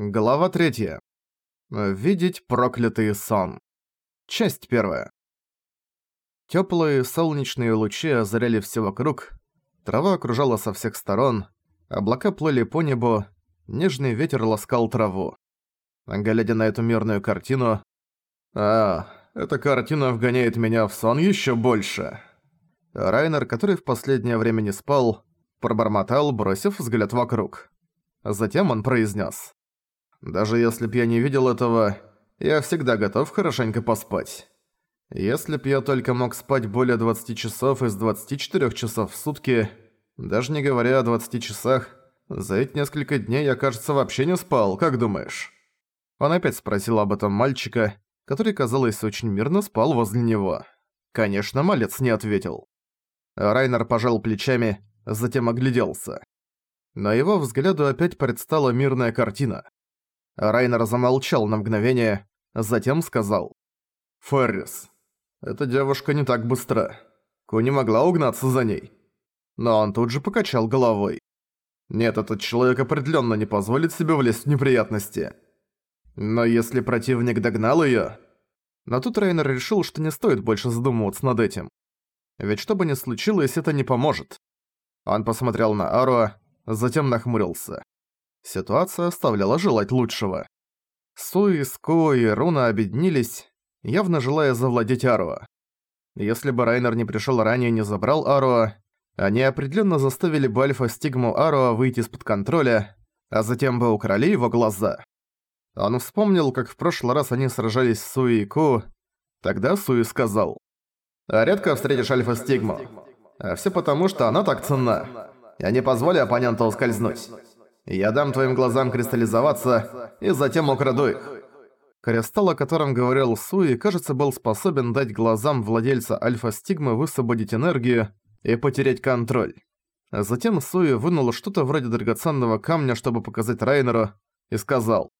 Глава 3. Видеть проклятый сон. Часть 1. Тёплые солнечные лучи озаряли всё вокруг, трава окружала со всех сторон, облака плыли по небу, нежный ветер ласкал траву. Глядя на эту мирную картину... А, эта картина вгоняет меня в сон ещё больше. Райнер, который в последнее время не спал, пробормотал, бросив взгляд вокруг. Затем он произнес: даже если б я не видел этого, я всегда готов хорошенько поспать. Если б я только мог спать более 20 часов из 24 часов в сутки, даже не говоря о 20 часах, за эти несколько дней я, кажется, вообще не спал, как думаешь?» Он опять спросил об этом мальчика, который, казалось, очень мирно спал возле него. Конечно, малец не ответил. Райнер пожал плечами, затем огляделся. На его взгляду опять предстала мирная картина. Райнер замолчал на мгновение, затем сказал. «Феррис, эта девушка не так быстра. Ку не могла угнаться за ней». Но он тут же покачал головой. «Нет, этот человек определенно не позволит себе влезть в неприятности. Но если противник догнал её...» Но тут Райнер решил, что не стоит больше задумываться над этим. Ведь что бы ни случилось, это не поможет. Он посмотрел на Аруа, затем нахмурился. Ситуация оставляла желать лучшего. Суи, Ско и Руна объединились, явно желая завладеть Аруа. Если бы Райнер не пришел ранее и не забрал Аруа, они определенно заставили бы Альфа-стигму Аруа выйти из-под контроля, а затем бы украли его глаза. Он вспомнил, как в прошлый раз они сражались с Суи и Ку, тогда Суи сказал. «А редко встретишь Альфа-стигму. А всё потому, что она так ценна. Я не позволю оппоненту ускользнуть. Я дам твоим глазам кристаллизоваться и затем украду их». Кристалл, о котором говорил Суи, кажется, был способен дать глазам владельца альфа-стигмы высвободить энергию и потерять контроль. Затем Суи вынул что-то вроде драгоценного камня, чтобы показать Райнеру, и сказал,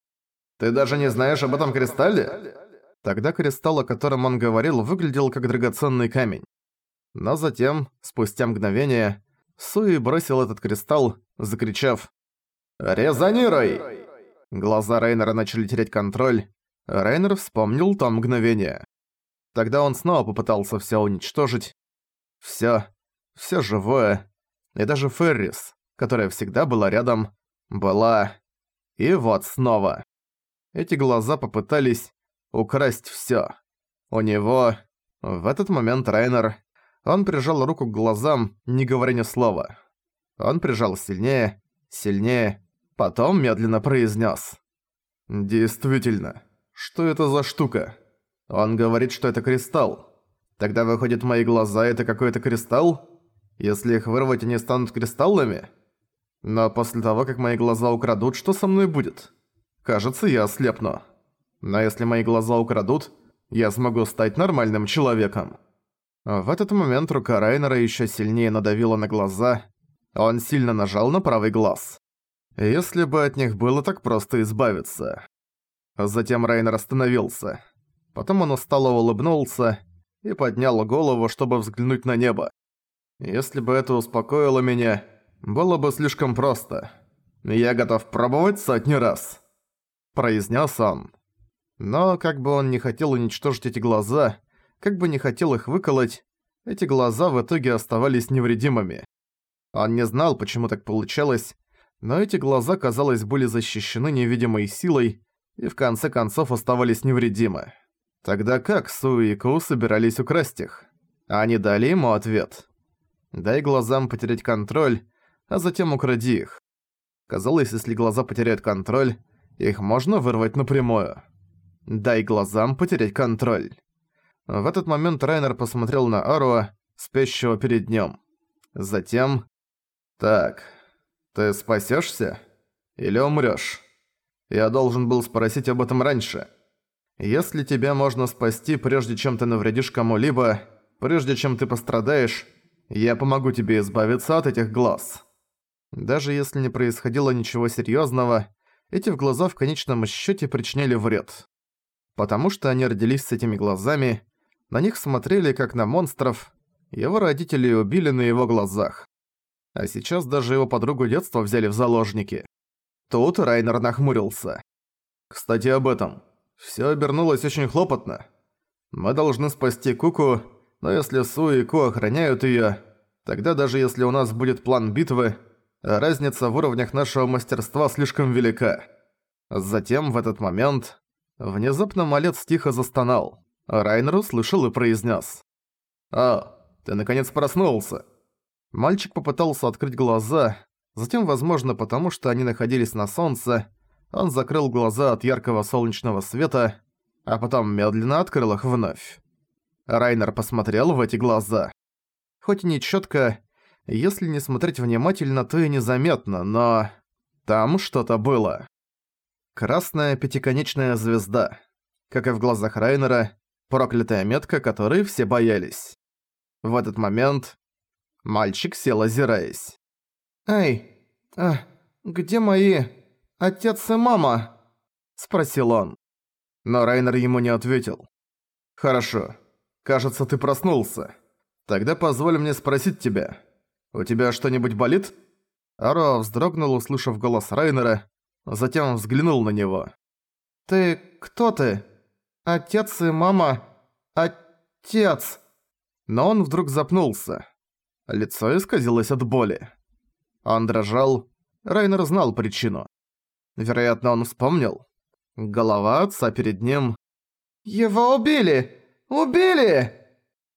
«Ты даже не знаешь об этом кристалле?» Тогда кристалл, о котором он говорил, выглядел как драгоценный камень. Но затем, спустя мгновение, Суи бросил этот кристалл, закричав «Резонируй!» Глаза Рейнера начали терять контроль. Рейнер вспомнил то мгновение. Тогда он снова попытался всё уничтожить. Всё, всё живое. И даже Феррис, которая всегда была рядом, была... И вот снова. Эти глаза попытались украсть всё. У него... В этот момент Райнер... Он прижал руку к глазам, не говоря ни слова. Он прижал сильнее, сильнее, Потом медленно произнес: «Действительно, что это за штука? Он говорит, что это кристалл. Тогда выходит, мои глаза — это какой-то кристалл? Если их вырвать, они станут кристаллами? Но после того, как мои глаза украдут, что со мной будет? Кажется, я ослепну. Но если мои глаза украдут, я смогу стать нормальным человеком». В этот момент рука Райнера еще сильнее надавила на глаза, он сильно нажал на правый глаз. Если бы от них было так просто избавиться. Затем Райнер остановился. Потом он устало улыбнулся и поднял голову, чтобы взглянуть на небо. Если бы это успокоило меня, было бы слишком просто. Я готов пробовать сотни раз. Произнес он. Но как бы он не хотел уничтожить эти глаза, как бы не хотел их выколоть, эти глаза в итоге оставались невредимыми. Он не знал, почему так получалось, но эти глаза, казалось, были защищены невидимой силой и в конце концов оставались невредимы. Тогда как Суи и Ку собирались украсть их? Они дали ему ответ. «Дай глазам потерять контроль, а затем укради их». Казалось, если глаза потеряют контроль, их можно вырвать напрямую. «Дай глазам потерять контроль». В этот момент Райнер посмотрел на Аруа, спящего перед ним. Затем... «Так, ты спасешься? Или умрёшь? Я должен был спросить об этом раньше. Если тебя можно спасти, прежде чем ты навредишь кому-либо, прежде чем ты пострадаешь, я помогу тебе избавиться от этих глаз. Даже если не происходило ничего серьёзного, эти глаза в конечном счёте причиняли вред. Потому что они родились с этими глазами, на них смотрели как на монстров, его родители убили на его глазах а сейчас даже его подругу детства взяли в заложники. Тут Райнер нахмурился. Кстати, об этом. Всё обернулось очень хлопотно. Мы должны спасти Куку, но если Су и Ку охраняют её, тогда даже если у нас будет план битвы, разница в уровнях нашего мастерства слишком велика. Затем, в этот момент, внезапно малец тихо застонал. Райнер услышал и произнес. «А, ты наконец проснулся!» Мальчик попытался открыть глаза, затем, возможно, потому что они находились на солнце, он закрыл глаза от яркого солнечного света, а потом медленно открыл их вновь. Райнер посмотрел в эти глаза. Хоть и не чётко, если не смотреть внимательно, то и незаметно, но... Там что-то было. Красная пятиконечная звезда. Как и в глазах Райнера, проклятая метка, которой все боялись. В этот момент мальчик сел, озираясь. «Эй, а, где мои отец и мама?» – спросил он. Но Райнер ему не ответил. «Хорошо. Кажется, ты проснулся. Тогда позволь мне спросить тебя. У тебя что-нибудь болит?» Аро вздрогнул, услышав голос Райнера, затем взглянул на него. «Ты кто ты? Отец и мама? Отец!» Но он вдруг запнулся. Лицо исказилось от боли. Он дрожал. Райнер знал причину. Вероятно, он вспомнил. Голова отца перед ним. «Его убили! Убили!»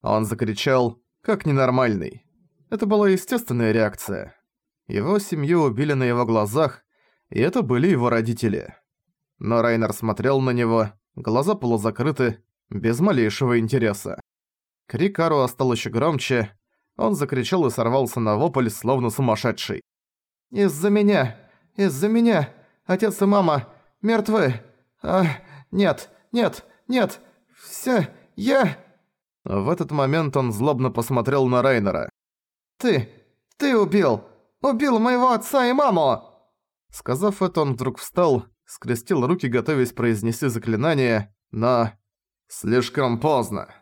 Он закричал, как ненормальный. Это была естественная реакция. Его семью убили на его глазах, и это были его родители. Но Райнер смотрел на него, глаза полузакрыты, без малейшего интереса. Крик Ару стал еще громче, он закричал и сорвался на вопль, словно сумасшедший. «Из-за меня! Из-за меня! Отец и мама мертвы! А, нет, нет, нет! Все, я...» В этот момент он злобно посмотрел на Райнера. «Ты, ты убил! Убил моего отца и маму!» Сказав это, он вдруг встал, скрестил руки, готовясь произнести заклинание, но... Слишком поздно.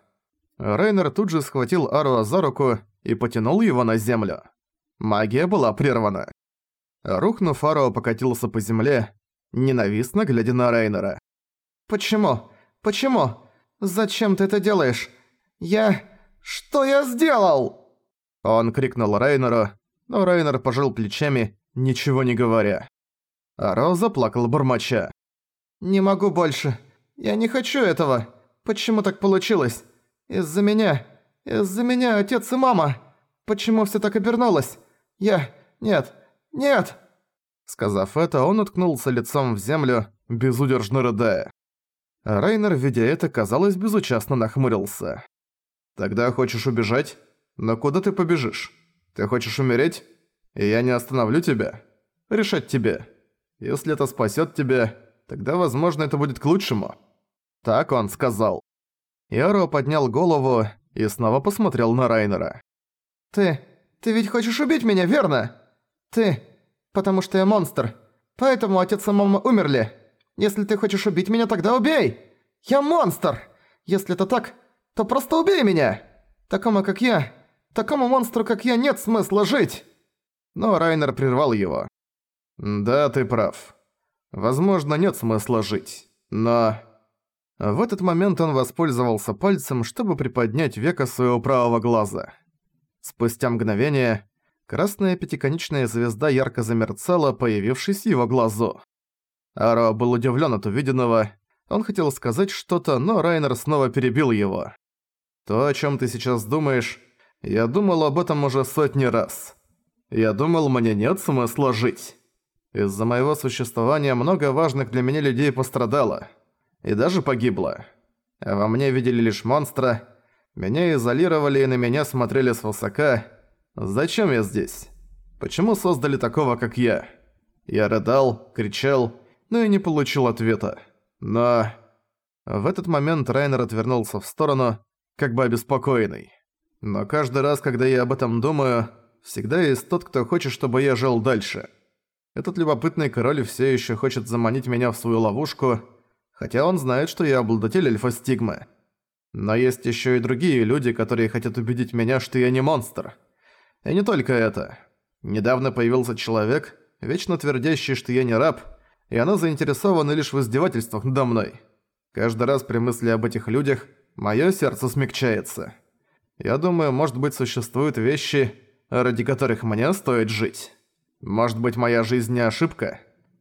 Рейнер тут же схватил Аруа за руку и потянул его на землю. Магия была прервана. Рухнув, Аруа покатился по земле, ненавистно глядя на Рейнера. «Почему? Почему? Зачем ты это делаешь? Я... Что я сделал?» Он крикнул Рейнеру, но Рейнер пожал плечами, ничего не говоря. А Роза плакал бормоча. «Не могу больше. Я не хочу этого. Почему так получилось? Из-за меня. Из-за меня отец и мама. Почему все так обернулось? Я... Нет. Нет!» Сказав это, он уткнулся лицом в землю, безудержно рыдая. Райнер, видя это, казалось, безучастно нахмурился. «Тогда хочешь убежать? Но куда ты побежишь? Ты хочешь умереть? И я не остановлю тебя? Решать тебе. Если это спасет тебя, тогда, возможно, это будет к лучшему». Так он сказал. Яро поднял голову и снова посмотрел на Райнера. «Ты... ты ведь хочешь убить меня, верно? Ты... потому что я монстр. Поэтому отец и мама умерли. Если ты хочешь убить меня, тогда убей! Я монстр! Если это так, то просто убей меня! Такому, как я, такому монстру, как я, нет смысла жить!» Но Райнер прервал его. «Да, ты прав. Возможно, нет смысла жить. Но...» В этот момент он воспользовался пальцем, чтобы приподнять веко своего правого глаза. Спустя мгновение, красная пятиконечная звезда ярко замерцала, появившись в его глазу. Аро был удивлен от увиденного. Он хотел сказать что-то, но Райнер снова перебил его. «То, о чем ты сейчас думаешь, я думал об этом уже сотни раз. Я думал, мне нет смысла жить. Из-за моего существования много важных для меня людей пострадало» и даже погибла. А во мне видели лишь монстра. Меня изолировали и на меня смотрели свысока. Зачем я здесь? Почему создали такого, как я? Я рыдал, кричал, но и не получил ответа. Но... В этот момент Райнер отвернулся в сторону, как бы обеспокоенный. Но каждый раз, когда я об этом думаю, всегда есть тот, кто хочет, чтобы я жил дальше. Этот любопытный король все еще хочет заманить меня в свою ловушку, хотя он знает, что я обладатель альфа-стигмы. Но есть еще и другие люди, которые хотят убедить меня, что я не монстр. И не только это. Недавно появился человек, вечно твердящий, что я не раб, и она заинтересована лишь в издевательствах надо мной. Каждый раз при мысли об этих людях моё сердце смягчается. Я думаю, может быть, существуют вещи, ради которых мне стоит жить. Может быть, моя жизнь не ошибка?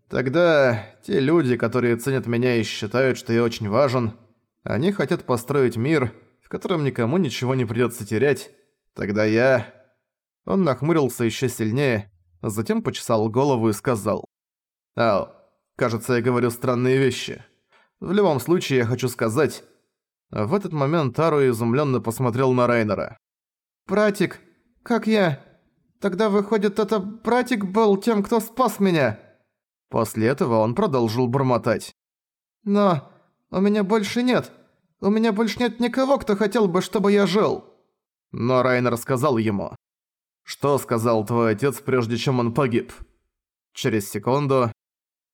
Тогда те люди, которые ценят меня и считают, что я очень важен, они хотят построить мир, в котором никому ничего не придётся терять. Тогда я... Он нахмурился ещё сильнее, затем почесал голову и сказал. «Ау, кажется, я говорю странные вещи. В любом случае, я хочу сказать...» В этот момент Тару изумлённо посмотрел на Райнера. «Братик, как я? Тогда, выходит, это братик был тем, кто спас меня?» После этого он продолжил бормотать. «Но у меня больше нет. У меня больше нет никого, кто хотел бы, чтобы я жил». Но Райнер сказал ему. «Что сказал твой отец, прежде чем он погиб?» Через секунду...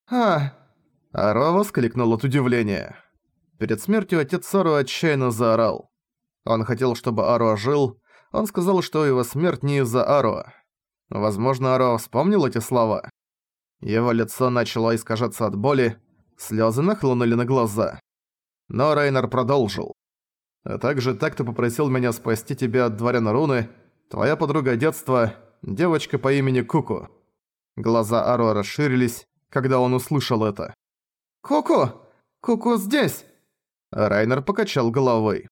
«А...» Аро воскликнул от удивления. Перед смертью отец Сару отчаянно заорал. Он хотел, чтобы Аро жил. Он сказал, что его смерть не из-за Аро. Возможно, Аро вспомнил эти слова. Его лицо начало искажаться от боли, слезы нахлынули на глаза. Но Рейнер продолжил. «А также так ты попросил меня спасти тебя от дворяна Руны, твоя подруга детства, девочка по имени Куку». Глаза Аро расширились, когда он услышал это. «Куку! Куку здесь!» Райнер покачал головой.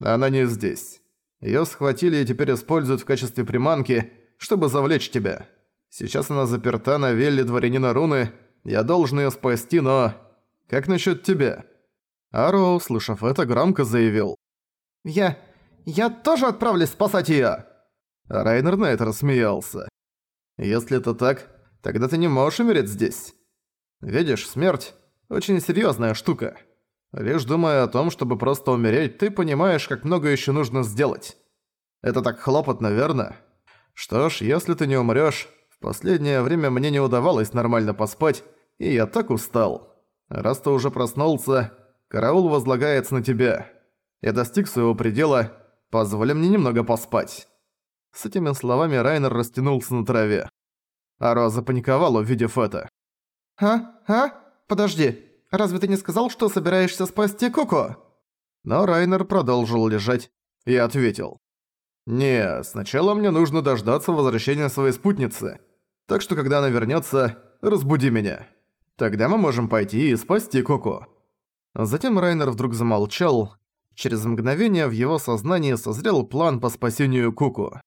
«Она не здесь. Её схватили и теперь используют в качестве приманки, чтобы завлечь тебя. Сейчас она заперта на вилле дворянина Руны, я должен её спасти, но... Как насчёт тебя?» Аро, услышав это, громко заявил. «Я... я тоже отправлюсь спасать её!» Райнер на это рассмеялся. «Если это так, тогда ты не можешь умереть здесь. Видишь, смерть – очень серьёзная штука». Лишь думая о том, чтобы просто умереть, ты понимаешь, как много еще нужно сделать. Это так хлопотно, верно? Что ж, если ты не умрёшь, в последнее время мне не удавалось нормально поспать, и я так устал. Раз ты уже проснулся, караул возлагается на тебя. Я достиг своего предела, позволь мне немного поспать». С этими словами Райнер растянулся на траве. Аро запаниковал, увидев это. «А? А? Подожди, Разве ты не сказал, что собираешься спасти Коко?» Но Райнер продолжил лежать и ответил. «Не, сначала мне нужно дождаться возвращения своей спутницы. Так что когда она вернётся, разбуди меня. Тогда мы можем пойти и спасти Коко». Затем Райнер вдруг замолчал. Через мгновение в его сознании созрел план по спасению Куку.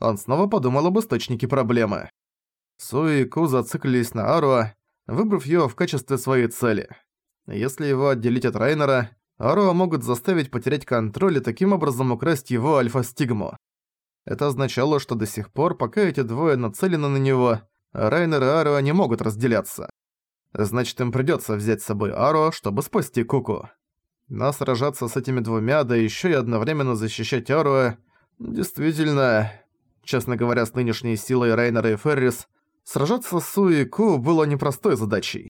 Он снова подумал об источнике проблемы. Суи и Ку зациклились на Аруа, выбрав её в качестве своей цели. Если его отделить от Райнера, Аруа могут заставить потерять контроль и таким образом украсть его альфа-стигму. Это означало, что до сих пор, пока эти двое нацелены на него, Райнер и Аруа не могут разделяться. Значит, им придётся взять с собой Аруа, чтобы спасти Куку. Но сражаться с этими двумя, да ещё и одновременно защищать Аруа, действительно... Честно говоря, с нынешней силой Райнера и Феррис, Сражаться с Су и Ку было непростой задачей.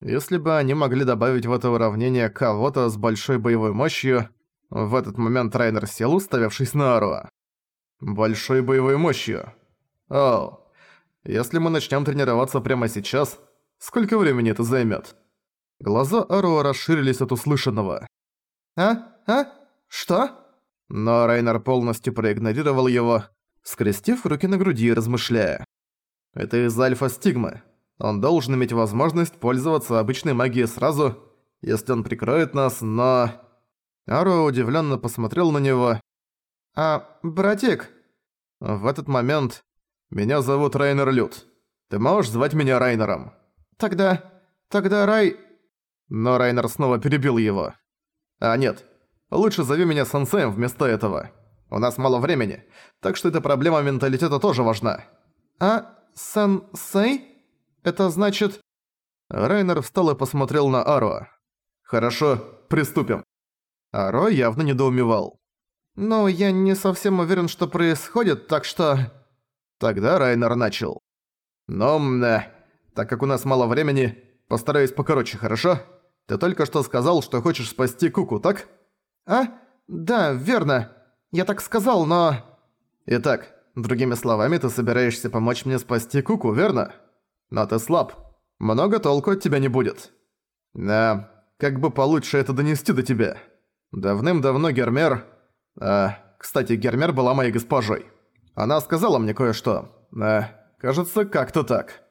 Если бы они могли добавить в это уравнение кого-то с большой боевой мощью, в этот момент Райнер сел, уставившись на Аруа. Большой боевой мощью. О, если мы начнем тренироваться прямо сейчас, сколько времени это займет? Глаза Аруа расширились от услышанного. «А? А? Что?» Но Райнер полностью проигнорировал его, скрестив руки на груди и размышляя. Это из альфа-стигмы. Он должен иметь возможность пользоваться обычной магией сразу, если он прикроет нас, но... Аро удивленно посмотрел на него. «А, братик?» В этот момент... «Меня зовут Райнер Лют. Ты можешь звать меня Райнером?» «Тогда... тогда Рай...» Но Райнер снова перебил его. «А нет, лучше зови меня сенсеем вместо этого. У нас мало времени, так что эта проблема менталитета тоже важна». «А, «Сен-сей? Это значит...» Райнер встал и посмотрел на Аро. «Хорошо, приступим». Аро явно недоумевал. «Но я не совсем уверен, что происходит, так что...» Тогда Райнер начал. «Ну, да, так как у нас мало времени, постараюсь покороче, хорошо? Ты только что сказал, что хочешь спасти Куку, так?» «А? Да, верно. Я так сказал, но...» «Итак, Другими словами, ты собираешься помочь мне спасти Куку, верно? Но ты слаб. много толку от тебя не будет. Да, как бы получше это донести до тебя. Давным-давно Гермер... А, кстати, Гермер была моей госпожой. Она сказала мне кое-что. А, кажется, как-то так.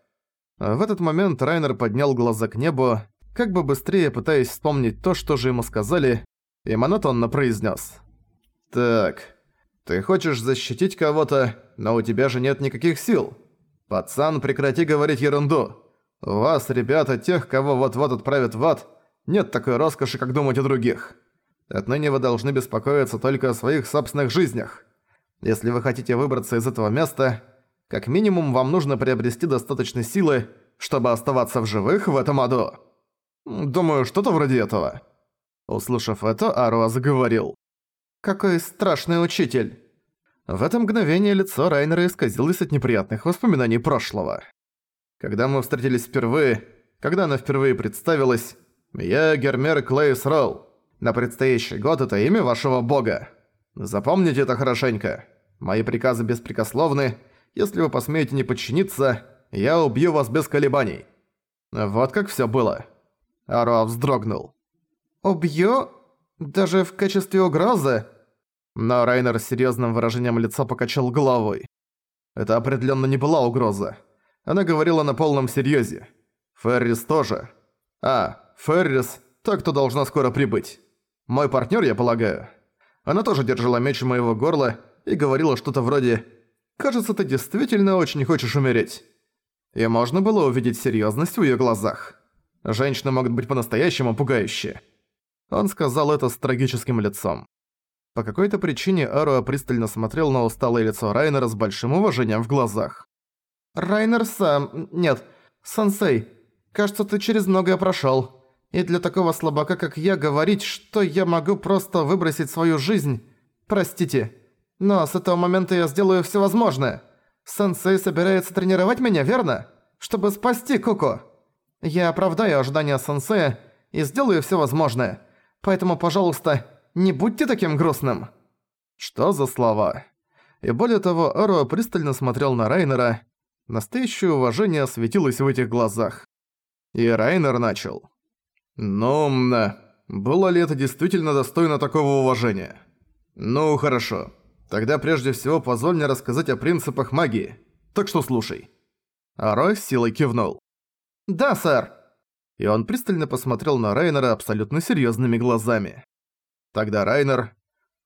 В этот момент Райнер поднял глаза к небу, как бы быстрее пытаясь вспомнить то, что же ему сказали, и монотонно произнес: «Так, ты хочешь защитить кого-то, но у тебя же нет никаких сил. Пацан, прекрати говорить ерунду. У вас, ребята, тех, кого вот-вот отправят в ад, нет такой роскоши, как думать о других. Отныне вы должны беспокоиться только о своих собственных жизнях. Если вы хотите выбраться из этого места, как минимум вам нужно приобрести достаточно силы, чтобы оставаться в живых в этом аду. Думаю, что-то вроде этого. Услышав это, Аруа заговорил. «Какой страшный учитель!» В это мгновение лицо Райнера исказилось от неприятных воспоминаний прошлого. Когда мы встретились впервые, когда она впервые представилась, я Гермер Клейс Ролл. На предстоящий год это имя вашего бога. Запомните это хорошенько. Мои приказы беспрекословны. Если вы посмеете не подчиниться, я убью вас без колебаний. Вот как всё было. Аруа вздрогнул. «Убью? Даже в качестве угрозы?» Но Райнер с серьёзным выражением лица покачал головой. Это определённо не была угроза. Она говорила на полном серьёзе. Феррис тоже. А, Феррис, так кто должна скоро прибыть. Мой партнёр, я полагаю. Она тоже держала меч у моего горла и говорила что-то вроде «Кажется, ты действительно очень хочешь умереть». И можно было увидеть серьёзность в её глазах. Женщины могут быть по-настоящему пугающие. Он сказал это с трагическим лицом. По какой-то причине Аруа пристально смотрел на усталое лицо Райнера с большим уважением в глазах. «Райнер сам... Нет, сенсей, кажется, ты через многое прошёл. И для такого слабака, как я, говорить, что я могу просто выбросить свою жизнь... Простите. Но с этого момента я сделаю всё возможное. Сенсей собирается тренировать меня, верно? Чтобы спасти Куку. Я оправдаю ожидания сенсея и сделаю всё возможное. Поэтому, пожалуйста, не будьте таким грустным». Что за слова? И более того, Аруа пристально смотрел на Райнера. Настоящее уважение светилось в этих глазах. И Райнер начал. «Ну, было ли это действительно достойно такого уважения? Ну, хорошо. Тогда прежде всего позволь мне рассказать о принципах магии. Так что слушай». Арой с силой кивнул. «Да, сэр!» И он пристально посмотрел на Райнера абсолютно серьёзными глазами. Тогда Райнер...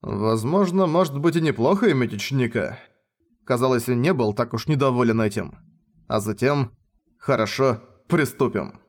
Возможно, может быть и неплохо иметь ученика. Казалось, он не был так уж недоволен этим. А затем... Хорошо, приступим.